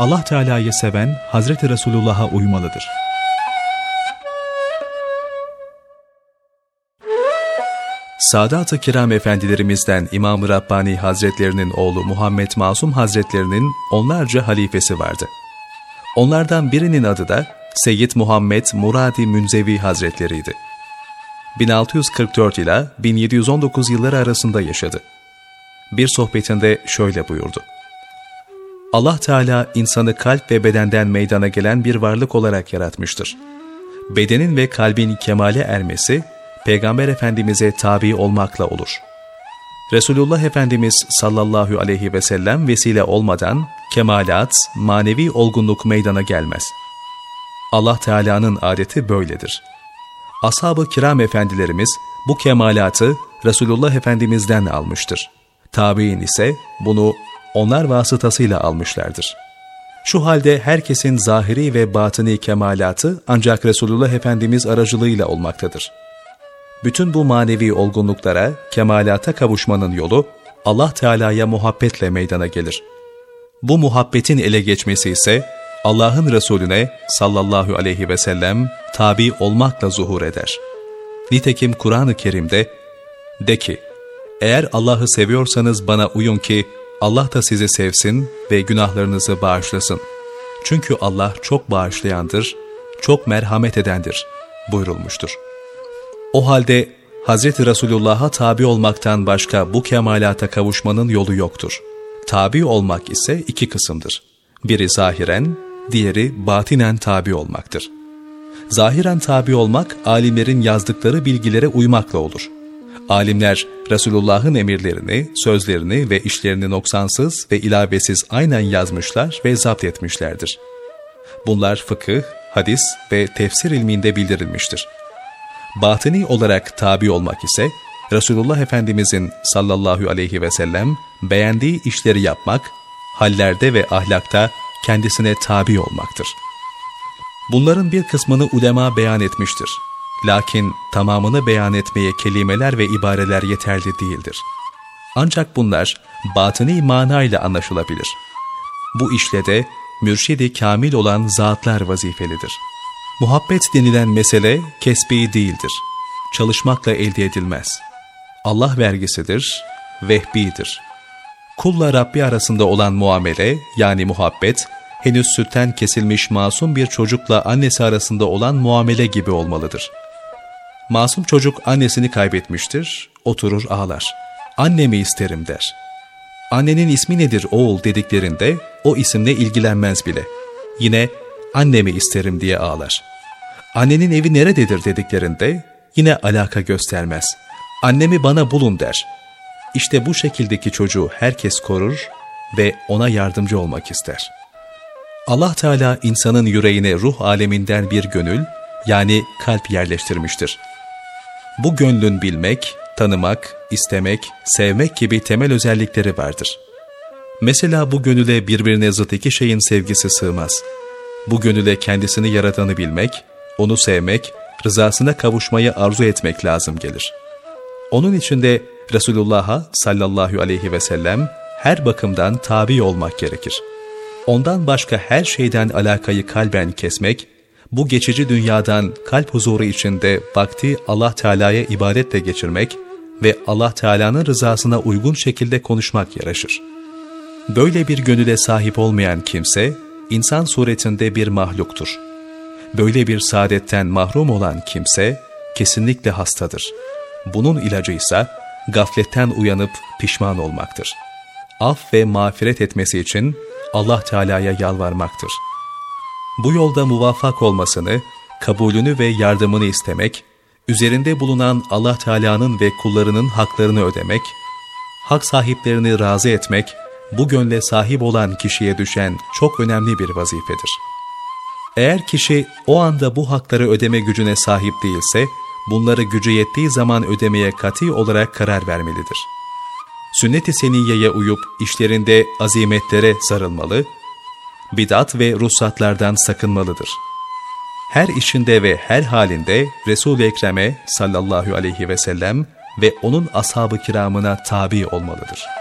Allah Teala'yı seven Hazreti Resulullah'a uymalıdır. Sadat-ı Kiram efendilerimizden İmam-ı Rabbani Hazretlerinin oğlu Muhammed Masum Hazretlerinin onlarca halifesi vardı. Onlardan birinin adı da Seyyid Muhammed Muradi Münzevi Hazretleriydi. 1644 ile 1719 yılları arasında yaşadı. Bir sohbetinde şöyle buyurdu. Allah Teala insanı kalp ve bedenden meydana gelen bir varlık olarak yaratmıştır. Bedenin ve kalbin kemale ermesi, Peygamber Efendimiz'e tabi olmakla olur. Resulullah Efendimiz sallallahu aleyhi ve sellem vesile olmadan kemalat, manevi olgunluk meydana gelmez. Allah Teala'nın adeti böyledir. Ashab-ı kiram efendilerimiz bu kemalatı Resulullah Efendimiz'den almıştır. Tabi'in ise bunu onlar vasıtasıyla almışlardır. Şu halde herkesin zahiri ve batını kemalatı ancak Resulullah Efendimiz aracılığıyla olmaktadır. Bütün bu manevi olgunluklara, kemalata kavuşmanın yolu Allah Teala'ya muhabbetle meydana gelir. Bu muhabbetin ele geçmesi ise Allah'ın Resulüne sallallahu aleyhi ve sellem tabi olmakla zuhur eder. Nitekim Kur'an-ı Kerim'de de ki, eğer Allah'ı seviyorsanız bana uyun ki Allah da sizi sevsin ve günahlarınızı bağışlasın. Çünkü Allah çok bağışlayandır, çok merhamet edendir buyurulmuştur. O halde Hz. Resulullah'a tabi olmaktan başka bu kemalata kavuşmanın yolu yoktur. Tabi olmak ise iki kısımdır. Biri zahiren, diğeri batinen tabi olmaktır. Zahiren tabi olmak, alimlerin yazdıkları bilgilere uymakla olur. Alimler, Resulullah'ın emirlerini, sözlerini ve işlerini noksansız ve ilavesiz aynen yazmışlar ve zapt etmişlerdir. Bunlar fıkıh, hadis ve tefsir ilminde bildirilmiştir. Batıni olarak tabi olmak ise, Resulullah Efendimizin sallallahu aleyhi ve sellem beğendiği işleri yapmak, hallerde ve ahlakta kendisine tabi olmaktır. Bunların bir kısmını ulema beyan etmiştir. Lakin tamamını beyan etmeye kelimeler ve ibareler yeterli değildir. Ancak bunlar batıni manayla anlaşılabilir. Bu işle de mürşidi kamil olan zatlar vazifelidir. Muhabbet denilen mesele kesbi değildir. Çalışmakla elde edilmez. Allah vergisidir, vehbidir. Kulla Rabbi arasında olan muamele yani muhabbet, henüz sütten kesilmiş masum bir çocukla annesi arasında olan muamele gibi olmalıdır. Masum çocuk annesini kaybetmiştir, oturur ağlar. Annemi isterim der. Annenin ismi nedir oğul dediklerinde o isimle ilgilenmez bile. Yine annemi isterim diye ağlar. Annenin evi nerededir dediklerinde yine alaka göstermez. Annemi bana bulun der. İşte bu şekildeki çocuğu herkes korur ve ona yardımcı olmak ister. Allah Teala insanın yüreğine ruh aleminden bir gönül yani kalp yerleştirmiştir. Bu gönlün bilmek, tanımak, istemek, sevmek gibi temel özellikleri vardır. Mesela bu gönüle birbirine zıt iki şeyin sevgisi sığmaz. Bu gönüle kendisini yaratanı bilmek, onu sevmek, rızasına kavuşmayı arzu etmek lazım gelir. Onun için de Resulullah'a sallallahu aleyhi ve sellem her bakımdan tabi olmak gerekir. Ondan başka her şeyden alakayı kalben kesmek, bu geçici dünyadan kalp huzuru içinde vakti Allah Teala'ya ibadetle geçirmek ve Allah Teala'nın rızasına uygun şekilde konuşmak yaraşır. Böyle bir gönüle sahip olmayan kimse, insan suretinde bir mahluktur. Böyle bir saadetten mahrum olan kimse, kesinlikle hastadır. Bunun ilacı ise gafletten uyanıp pişman olmaktır. Af ve mağfiret etmesi için Allah Teala'ya yalvarmaktır. Bu yolda muvaffak olmasını, kabulünü ve yardımını istemek, üzerinde bulunan Allah Teala'nın ve kullarının haklarını ödemek, hak sahiplerini razı etmek, bu gönle sahip olan kişiye düşen çok önemli bir vazifedir. Eğer kişi o anda bu hakları ödeme gücüne sahip değilse, bunları gücü yettiği zaman ödemeye kati olarak karar vermelidir. Sünnet-i Seniyye'ye uyup işlerinde azimetlere sarılmalı, bidat ve ruhsatlardan sakınmalıdır. Her işinde ve her halinde Resul-i Ekrem'e sallallahu aleyhi ve sellem ve onun ashab-ı kiramına tabi olmalıdır.''